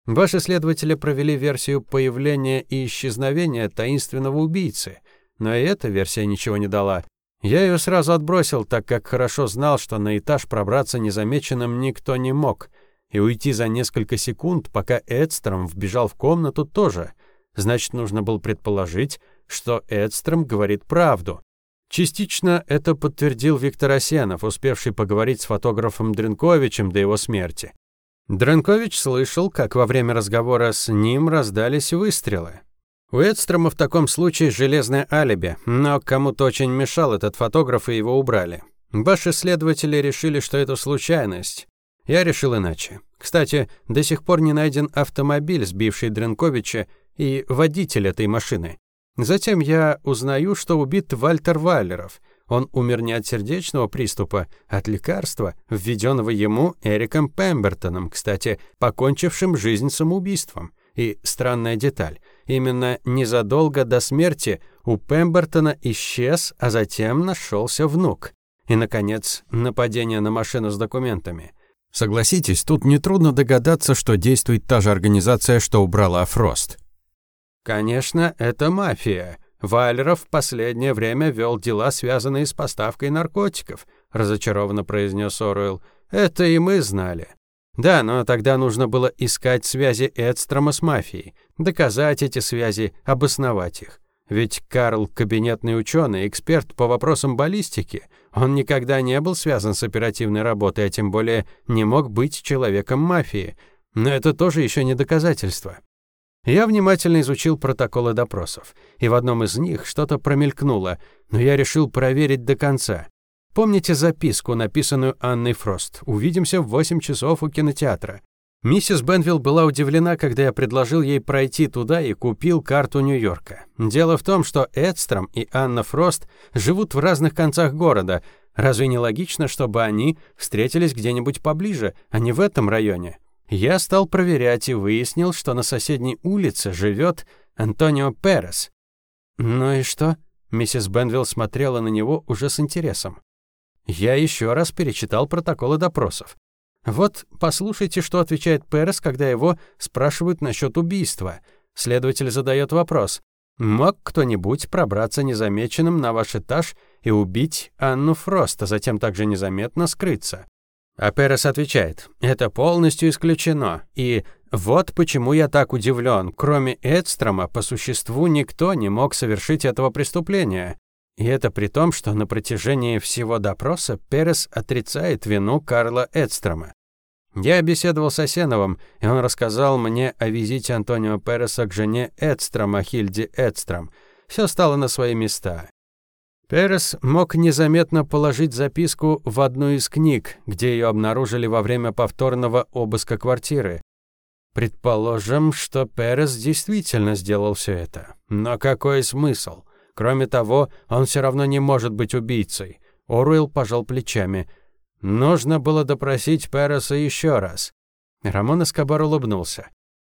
Ваши следователи провели версию появления и исчезновения таинственного убийцы, но и эта версия ничего не дала. Я ее сразу отбросил, так как хорошо знал, что на этаж пробраться незамеченным никто не мог, и уйти за несколько секунд, пока Эдстром вбежал в комнату, тоже. Значит, нужно было предположить, что Эдстром говорит правду. Частично это подтвердил Виктор Осенов, успевший поговорить с фотографом Дренковичем до его смерти. Дренкович слышал, как во время разговора с ним раздались выстрелы. У Эдстрома в таком случае железное алиби, но кому-то очень мешал этот фотограф, и его убрали. Ваши следователи решили, что это случайность. Я решил иначе. Кстати, до сих пор не найден автомобиль, сбивший Дренковича, и водитель этой машины. Затем я узнаю, что убит Вальтер Валеров. Он умер не от сердечного приступа, а от лекарства, введенного ему Эриком Пембертоном, кстати, покончившим жизнь самоубийством. И странная деталь. Именно незадолго до смерти у Пембертона исчез, а затем нашелся внук. И, наконец, нападение на машину с документами. Согласитесь, тут нетрудно догадаться, что действует та же организация, что убрала Фрост. Конечно, это мафия. Валеров в последнее время вел дела, связанные с поставкой наркотиков, разочарованно произнес Оруэлл. Это и мы знали. Да, но тогда нужно было искать связи Эдстрома с мафией, доказать эти связи, обосновать их. Ведь Карл – кабинетный ученый, эксперт по вопросам баллистики. Он никогда не был связан с оперативной работой, а тем более не мог быть человеком мафии. Но это тоже еще не доказательство. Я внимательно изучил протоколы допросов, и в одном из них что-то промелькнуло, но я решил проверить до конца. Помните записку, написанную Анной Фрост? «Увидимся в 8 часов у кинотеатра». Миссис Бенвилл была удивлена, когда я предложил ей пройти туда и купил карту Нью-Йорка. Дело в том, что Эдстром и Анна Фрост живут в разных концах города. Разве не логично, чтобы они встретились где-нибудь поближе, а не в этом районе? Я стал проверять и выяснил, что на соседней улице живет Антонио Перес. «Ну и что?» Миссис Бенвилл смотрела на него уже с интересом. Я еще раз перечитал протоколы допросов. Вот послушайте, что отвечает Перес, когда его спрашивают насчет убийства. Следователь задает вопрос. Мог кто-нибудь пробраться незамеченным на ваш этаж и убить Анну Фрост, а затем также незаметно скрыться? А Перес отвечает, это полностью исключено. И вот почему я так удивлен. Кроме Эдстрома, по существу никто не мог совершить этого преступления. И это при том, что на протяжении всего допроса Перес отрицает вину Карла Эдстрома. Я беседовал с Осеновым, и он рассказал мне о визите Антонио Переса к жене Эдстрома, Хильде Эдстром. Все стало на свои места. Перес мог незаметно положить записку в одну из книг, где ее обнаружили во время повторного обыска квартиры. Предположим, что Перес действительно сделал все это. Но какой смысл? Кроме того, он все равно не может быть убийцей. Оруэлл пожал плечами. Нужно было допросить Переса еще раз. Рамон Эскобар улыбнулся.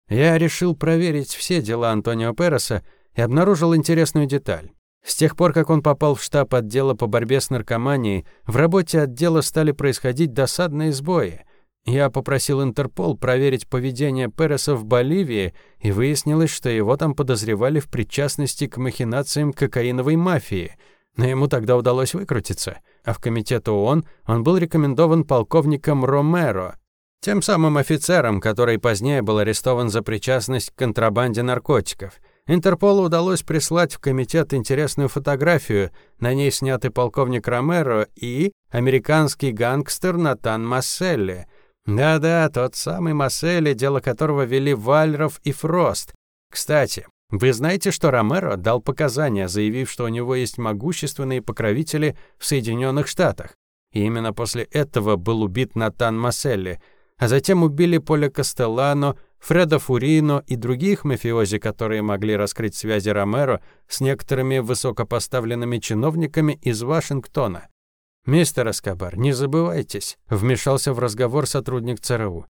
Я решил проверить все дела Антонио Переса и обнаружил интересную деталь. С тех пор, как он попал в штаб отдела по борьбе с наркоманией, в работе отдела стали происходить досадные сбои. Я попросил Интерпол проверить поведение Переса в Боливии, и выяснилось, что его там подозревали в причастности к махинациям кокаиновой мафии – но ему тогда удалось выкрутиться, а в комитет ООН он был рекомендован полковником Ромеро, тем самым офицером, который позднее был арестован за причастность к контрабанде наркотиков. Интерполу удалось прислать в комитет интересную фотографию, на ней сняты полковник Ромеро и американский гангстер Натан Масселли. Да-да, тот самый Масселли, дело которого вели Вальров и Фрост. Кстати, вы знаете, что Ромеро дал показания, заявив, что у него есть могущественные покровители в Соединенных Штатах. И именно после этого был убит Натан Масселли, а затем убили Поля Кастеллано, Фреда Фурино и других мафиози, которые могли раскрыть связи Ромеро с некоторыми высокопоставленными чиновниками из Вашингтона. «Мистер Эскобар, не забывайтесь», — вмешался в разговор сотрудник ЦРУ.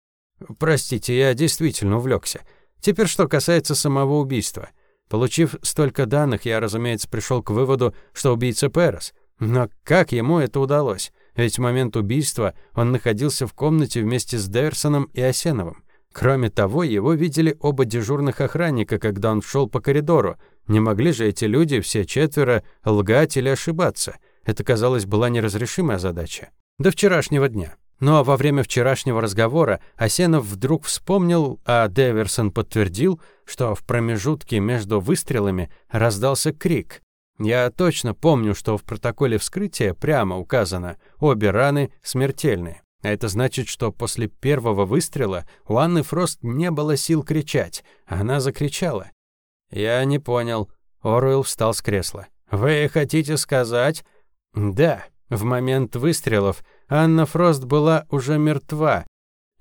«Простите, я действительно увлекся. Теперь что касается самого убийства. Получив столько данных, я, разумеется, пришел к выводу, что убийца Перес. Но как ему это удалось? Ведь в момент убийства он находился в комнате вместе с Деверсоном и Осеновым. Кроме того, его видели оба дежурных охранника, когда он шел по коридору. Не могли же эти люди, все четверо, лгать или ошибаться. Это, казалось, была неразрешимая задача. До вчерашнего дня. Но во время вчерашнего разговора Осенов вдруг вспомнил, а Деверсон подтвердил, что в промежутке между выстрелами раздался крик. Я точно помню, что в протоколе вскрытия прямо указано «обе раны смертельные». А это значит, что после первого выстрела у Анны Фрост не было сил кричать, а она закричала. «Я не понял». Оруэлл встал с кресла. «Вы хотите сказать?» «Да, в момент выстрелов Анна Фрост была уже мертва.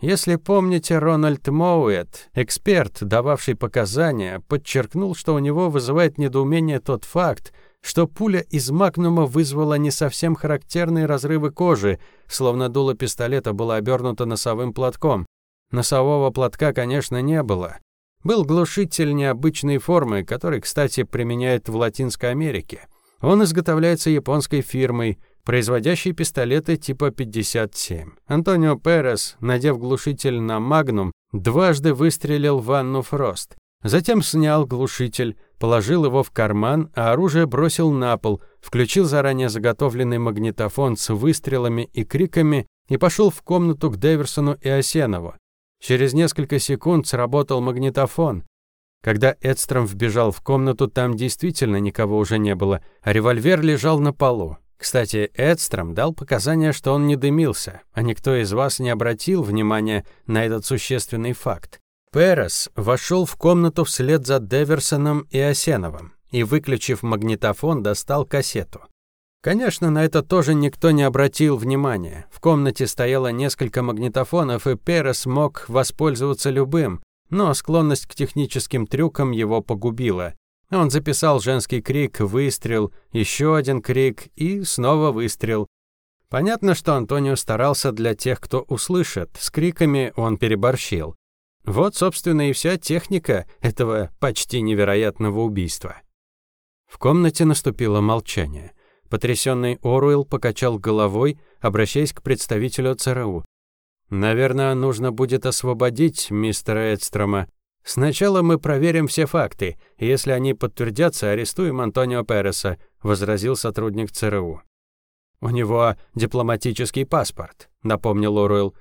Если помните, Рональд Моуэт, эксперт, дававший показания, подчеркнул, что у него вызывает недоумение тот факт, что пуля из Магнума вызвала не совсем характерные разрывы кожи, словно дуло пистолета было обернуто носовым платком. Носового платка, конечно, не было. Был глушитель необычной формы, который, кстати, применяют в Латинской Америке. Он изготовляется японской фирмой, производящий пистолеты типа 57. Антонио Перес, надев глушитель на «Магнум», дважды выстрелил в Анну Фрост. Затем снял глушитель, положил его в карман, а оружие бросил на пол, включил заранее заготовленный магнитофон с выстрелами и криками и пошел в комнату к Дэверсону и Осенову. Через несколько секунд сработал магнитофон. Когда Эдстром вбежал в комнату, там действительно никого уже не было, а револьвер лежал на полу. Кстати, Эдстром дал показания, что он не дымился, а никто из вас не обратил внимания на этот существенный факт. Перес вошел в комнату вслед за Деверсоном и Осеновым и, выключив магнитофон, достал кассету. Конечно, на это тоже никто не обратил внимания. В комнате стояло несколько магнитофонов, и Перес мог воспользоваться любым, но склонность к техническим трюкам его погубила. Он записал женский крик, выстрел, еще один крик и снова выстрел. Понятно, что Антонио старался для тех, кто услышит. С криками он переборщил. Вот, собственно, и вся техника этого почти невероятного убийства. В комнате наступило молчание. Потрясенный Оруэлл покачал головой, обращаясь к представителю ЦРУ. «Наверное, нужно будет освободить мистера Эдстрома. Сначала мы проверим все факты. Если они подтвердятся, арестуем Антонио Переса», — возразил сотрудник ЦРУ. «У него дипломатический паспорт», — напомнил Оруэлл.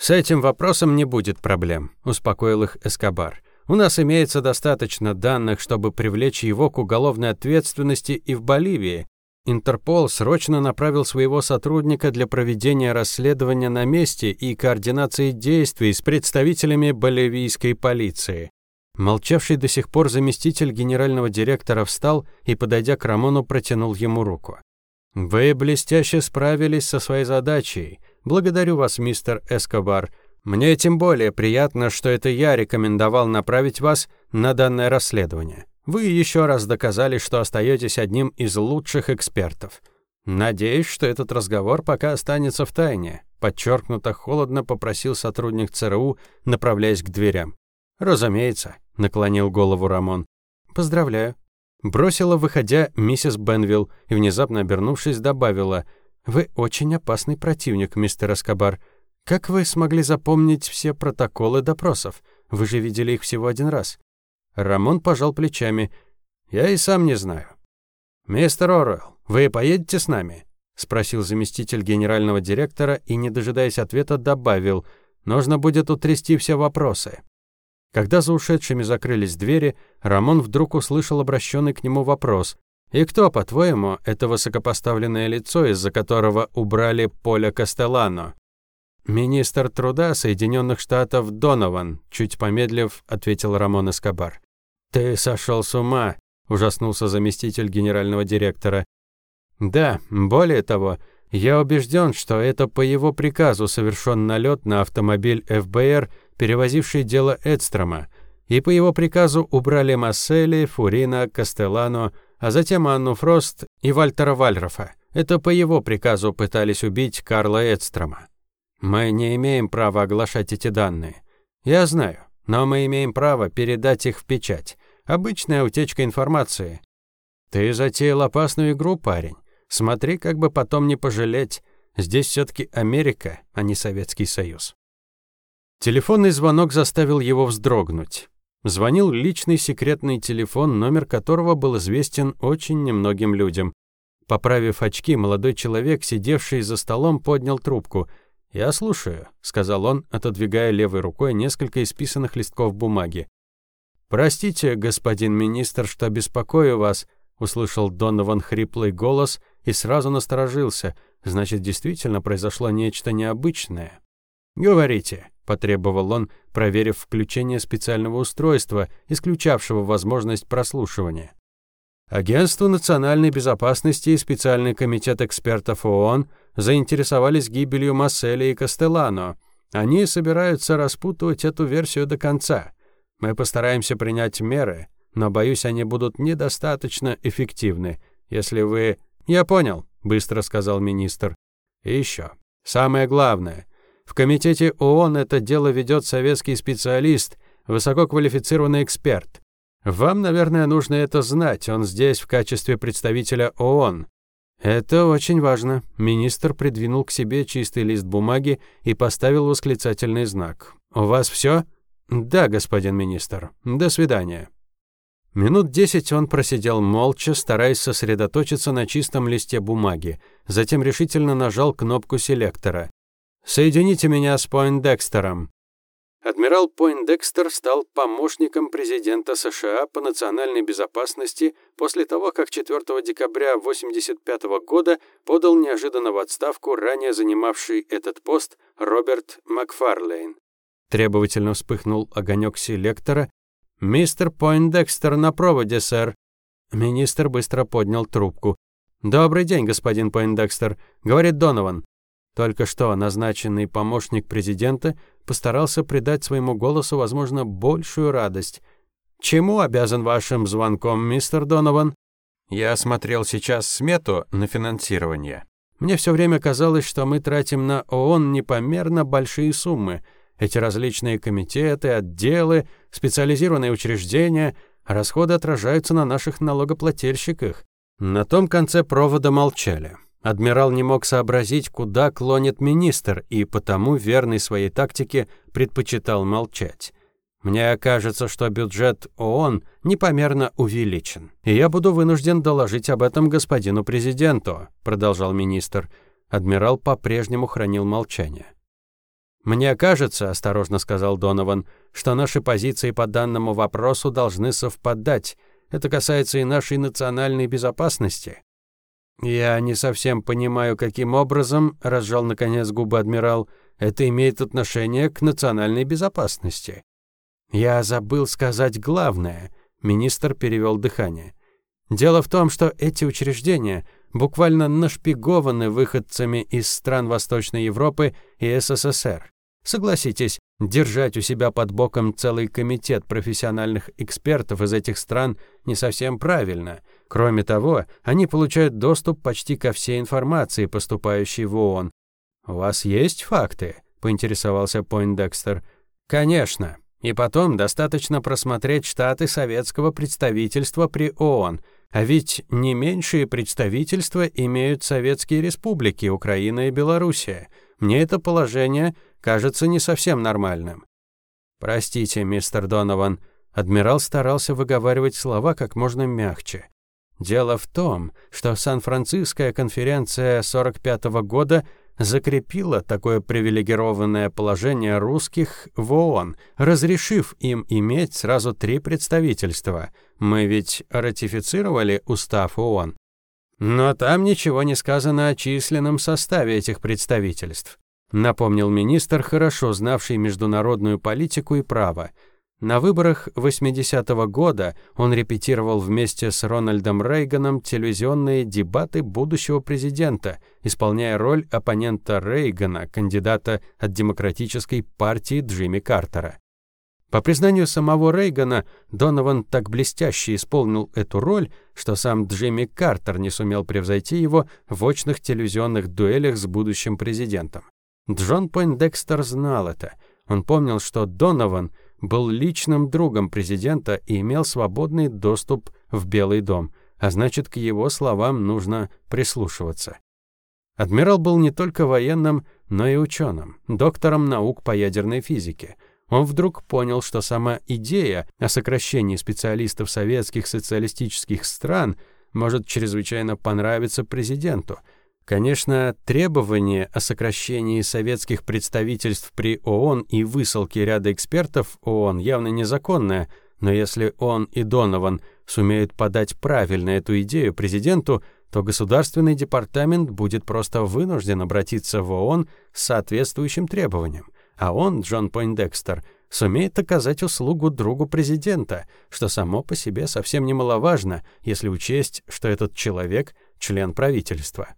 «С этим вопросом не будет проблем», — успокоил их Эскобар. «У нас имеется достаточно данных, чтобы привлечь его к уголовной ответственности и в Боливии, Интерпол срочно направил своего сотрудника для проведения расследования на месте и координации действий с представителями боливийской полиции. Молчавший до сих пор заместитель генерального директора встал и, подойдя к Рамону, протянул ему руку. «Вы блестяще справились со своей задачей. Благодарю вас, мистер Эскобар. Мне тем более приятно, что это я рекомендовал направить вас на данное расследование. Вы еще раз доказали, что остаетесь одним из лучших экспертов. Надеюсь, что этот разговор пока останется в тайне, подчеркнуто холодно попросил сотрудник ЦРУ, направляясь к дверям. Разумеется, наклонил голову Рамон. Поздравляю. Бросила, выходя, миссис Бенвилл и, внезапно обернувшись, добавила, «Вы очень опасный противник, мистер Эскобар. Как вы смогли запомнить все протоколы допросов? Вы же видели их всего один раз». Рамон пожал плечами. «Я и сам не знаю». «Мистер Оруэлл, вы поедете с нами?» — спросил заместитель генерального директора и, не дожидаясь ответа, добавил. «Нужно будет утрясти все вопросы». Когда за ушедшими закрылись двери, Рамон вдруг услышал обращенный к нему вопрос. «И кто, по-твоему, это высокопоставленное лицо, из-за которого убрали Поля Кастеллано?» «Министр труда Соединенных Штатов Донован», чуть помедлив, ответил Рамон Эскобар. «Ты сошел с ума», – ужаснулся заместитель генерального директора. «Да, более того, я убежден, что это по его приказу совершен налет на автомобиль ФБР, перевозивший дело Эдстрома, и по его приказу убрали Массели, Фурина, Кастеллано, а затем Анну Фрост и Вальтера Вальрофа. Это по его приказу пытались убить Карла Эдстрома. Мы не имеем права оглашать эти данные. Я знаю, но мы имеем право передать их в печать. Обычная утечка информации. Ты затеял опасную игру, парень. Смотри, как бы потом не пожалеть. Здесь все таки Америка, а не Советский Союз. Телефонный звонок заставил его вздрогнуть. Звонил личный секретный телефон, номер которого был известен очень немногим людям. Поправив очки, молодой человек, сидевший за столом, поднял трубку – «Я слушаю», — сказал он, отодвигая левой рукой несколько исписанных листков бумаги. «Простите, господин министр, что беспокою вас», — услышал Донован хриплый голос и сразу насторожился. Значит, действительно произошло нечто необычное. «Говорите», — потребовал он, проверив включение специального устройства, исключавшего возможность прослушивания. Агентство национальной безопасности и специальный комитет экспертов ООН заинтересовались гибелью Массели и Кастеллано. Они собираются распутывать эту версию до конца. Мы постараемся принять меры, но, боюсь, они будут недостаточно эффективны, если вы... «Я понял», — быстро сказал министр. «И еще. Самое главное. В комитете ООН это дело ведет советский специалист, высококвалифицированный эксперт. Вам, наверное, нужно это знать. Он здесь в качестве представителя ООН. Это очень важно. Министр придвинул к себе чистый лист бумаги и поставил восклицательный знак. У вас все? Да, господин министр. До свидания. Минут десять он просидел молча, стараясь сосредоточиться на чистом листе бумаги. Затем решительно нажал кнопку селектора. Соедините меня с Пойндекстером». Адмирал Пойндекстер стал помощником президента США по национальной безопасности после того, как 4 декабря 1985 года подал неожиданно в отставку ранее занимавший этот пост Роберт Макфарлейн. Требовательно вспыхнул огонек селектора. «Мистер Пойндекстер на проводе, сэр». Министр быстро поднял трубку. «Добрый день, господин Пойндекстер», — говорит Донован. Только что назначенный помощник президента постарался придать своему голосу, возможно, большую радость. «Чему обязан вашим звонком, мистер Донован?» Я осмотрел сейчас смету на финансирование. Мне все время казалось, что мы тратим на ООН непомерно большие суммы. Эти различные комитеты, отделы, специализированные учреждения, расходы отражаются на наших налогоплательщиках. На том конце провода молчали. Адмирал не мог сообразить, куда клонит министр, и потому, верный своей тактике, предпочитал молчать. «Мне кажется, что бюджет ООН непомерно увеличен, и я буду вынужден доложить об этом господину президенту», продолжал министр. Адмирал по-прежнему хранил молчание. «Мне кажется, — осторожно сказал Донован, — что наши позиции по данному вопросу должны совпадать. Это касается и нашей национальной безопасности. «Я не совсем понимаю, каким образом, — разжал наконец губы адмирал, — это имеет отношение к национальной безопасности». «Я забыл сказать главное», — министр перевел дыхание. «Дело в том, что эти учреждения буквально нашпигованы выходцами из стран Восточной Европы и СССР. Согласитесь, держать у себя под боком целый комитет профессиональных экспертов из этих стран не совсем правильно. Кроме того, они получают доступ почти ко всей информации, поступающей в ООН. «У вас есть факты?» – поинтересовался Пойндекстер. «Конечно. И потом достаточно просмотреть штаты советского представительства при ООН. А ведь не меньшие представительства имеют советские республики, Украина и Белоруссия. Мне это положение – кажется не совсем нормальным. Простите, мистер Донован, адмирал старался выговаривать слова как можно мягче. Дело в том, что Сан-Франциская конференция 45 -го года закрепила такое привилегированное положение русских в ООН, разрешив им иметь сразу три представительства. Мы ведь ратифицировали устав ООН. Но там ничего не сказано о численном составе этих представительств напомнил министр, хорошо знавший международную политику и право. На выборах 80-го года он репетировал вместе с Рональдом Рейганом телевизионные дебаты будущего президента, исполняя роль оппонента Рейгана, кандидата от Демократической партии Джимми Картера. По признанию самого Рейгана, Донован так блестяще исполнил эту роль, что сам Джимми Картер не сумел превзойти его в очных телевизионных дуэлях с будущим президентом. Джон Пойндекстер знал это. Он помнил, что Донован был личным другом президента и имел свободный доступ в Белый дом, а значит, к его словам нужно прислушиваться. Адмирал был не только военным, но и ученым, доктором наук по ядерной физике. Он вдруг понял, что сама идея о сокращении специалистов советских социалистических стран может чрезвычайно понравиться президенту – Конечно, требование о сокращении советских представительств при ООН и высылке ряда экспертов ООН явно незаконное, но если он и Донован сумеют подать правильно эту идею президенту, то Государственный департамент будет просто вынужден обратиться в ООН с соответствующим требованием. А он, Джон Пойндекстер, сумеет оказать услугу другу президента, что само по себе совсем немаловажно, если учесть, что этот человек – член правительства.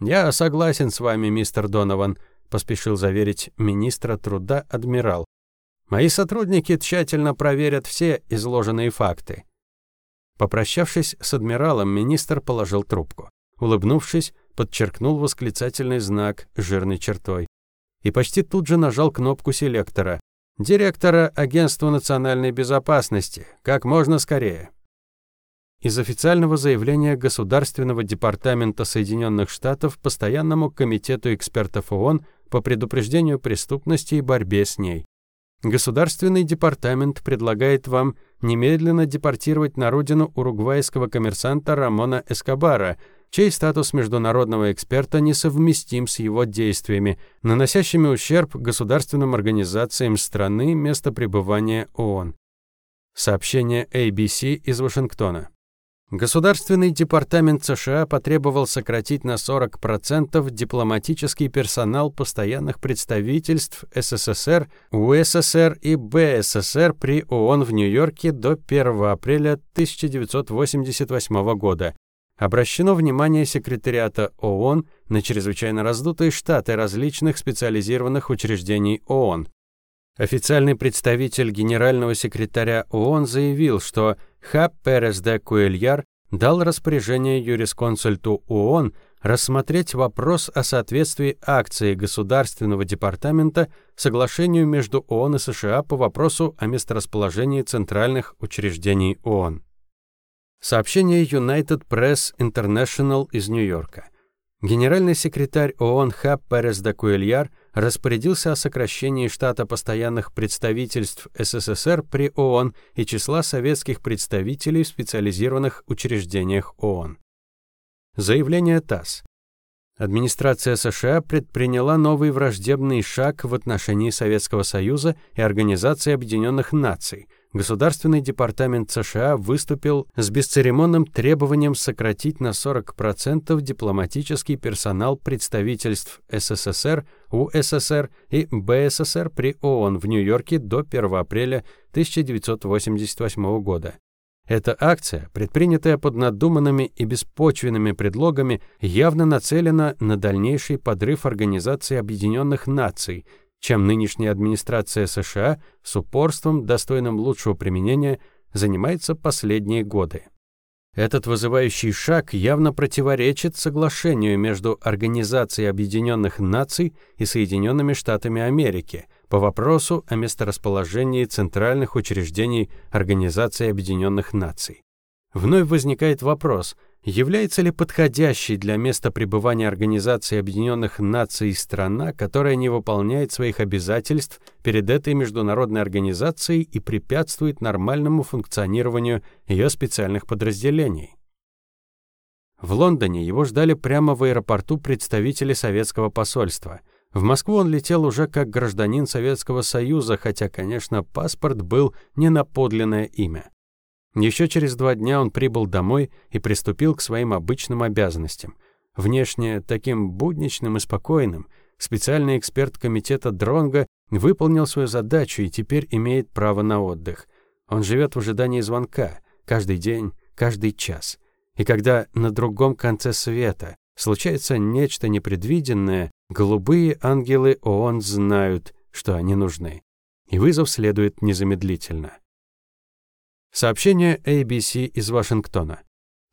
«Я согласен с вами, мистер Донован», — поспешил заверить министра труда адмирал. «Мои сотрудники тщательно проверят все изложенные факты». Попрощавшись с адмиралом, министр положил трубку. Улыбнувшись, подчеркнул восклицательный знак жирной чертой и почти тут же нажал кнопку селектора. «Директора Агентства национальной безопасности. Как можно скорее». Из официального заявления Государственного департамента Соединенных Штатов Постоянному комитету экспертов ООН по предупреждению преступности и борьбе с ней. Государственный департамент предлагает вам немедленно депортировать на родину уругвайского коммерсанта Рамона Эскобара, чей статус международного эксперта несовместим с его действиями, наносящими ущерб государственным организациям страны места пребывания ООН. Сообщение ABC из Вашингтона. Государственный департамент США потребовал сократить на 40% дипломатический персонал постоянных представительств СССР, УССР и БССР при ООН в Нью-Йорке до 1 апреля 1988 года. Обращено внимание секретариата ООН на чрезвычайно раздутые штаты различных специализированных учреждений ООН. Официальный представитель генерального секретаря ООН заявил, что Х. Перес де Куэльяр дал распоряжение юрисконсульту ООН рассмотреть вопрос о соответствии акции Государственного департамента соглашению между ООН и США по вопросу о месторасположении центральных учреждений ООН. Сообщение United Press International из Нью-Йорка. Генеральный секретарь ООН Х. Перес де Куэльяр – распорядился о сокращении штата постоянных представительств СССР при ООН и числа советских представителей в специализированных учреждениях ООН. Заявление ТАСС. Администрация США предприняла новый враждебный шаг в отношении Советского Союза и Организации Объединенных Наций – Государственный департамент США выступил с бесцеремонным требованием сократить на 40% дипломатический персонал представительств СССР, УССР и БССР при ООН в Нью-Йорке до 1 апреля 1988 года. Эта акция, предпринятая под надуманными и беспочвенными предлогами, явно нацелена на дальнейший подрыв Организации Объединенных Наций – чем нынешняя администрация США с упорством, достойным лучшего применения, занимается последние годы. Этот вызывающий шаг явно противоречит соглашению между Организацией Объединенных Наций и Соединенными Штатами Америки по вопросу о месторасположении центральных учреждений Организации Объединенных Наций. Вновь возникает вопрос, является ли подходящей для места пребывания Организации Объединенных Наций страна, которая не выполняет своих обязательств перед этой международной организацией и препятствует нормальному функционированию ее специальных подразделений. В Лондоне его ждали прямо в аэропорту представители советского посольства. В Москву он летел уже как гражданин Советского Союза, хотя, конечно, паспорт был не на подлинное имя. Еще через два дня он прибыл домой и приступил к своим обычным обязанностям. Внешне таким будничным и спокойным, специальный эксперт комитета Дронга выполнил свою задачу и теперь имеет право на отдых. Он живет в ожидании звонка, каждый день, каждый час. И когда на другом конце света случается нечто непредвиденное, голубые ангелы ООН знают, что они нужны. И вызов следует незамедлительно. Сообщение ABC из Вашингтона.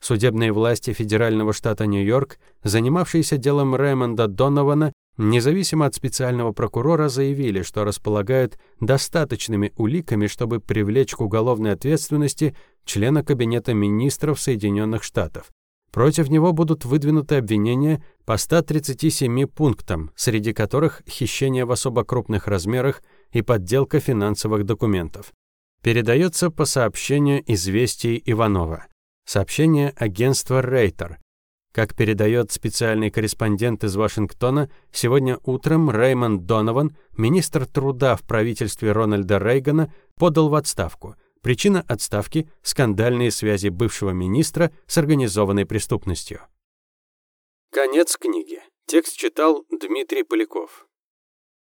Судебные власти федерального штата Нью-Йорк, занимавшиеся делом Рэймонда Донована, независимо от специального прокурора, заявили, что располагают достаточными уликами, чтобы привлечь к уголовной ответственности члена Кабинета министров Соединенных Штатов. Против него будут выдвинуты обвинения по 137 пунктам, среди которых хищение в особо крупных размерах и подделка финансовых документов. Передается по сообщению известий Иванова. Сообщение агентства Рейтер. Как передает специальный корреспондент из Вашингтона, сегодня утром Рэймонд Донован, министр труда в правительстве Рональда Рейгана, подал в отставку. Причина отставки – скандальные связи бывшего министра с организованной преступностью. Конец книги. Текст читал Дмитрий Поляков.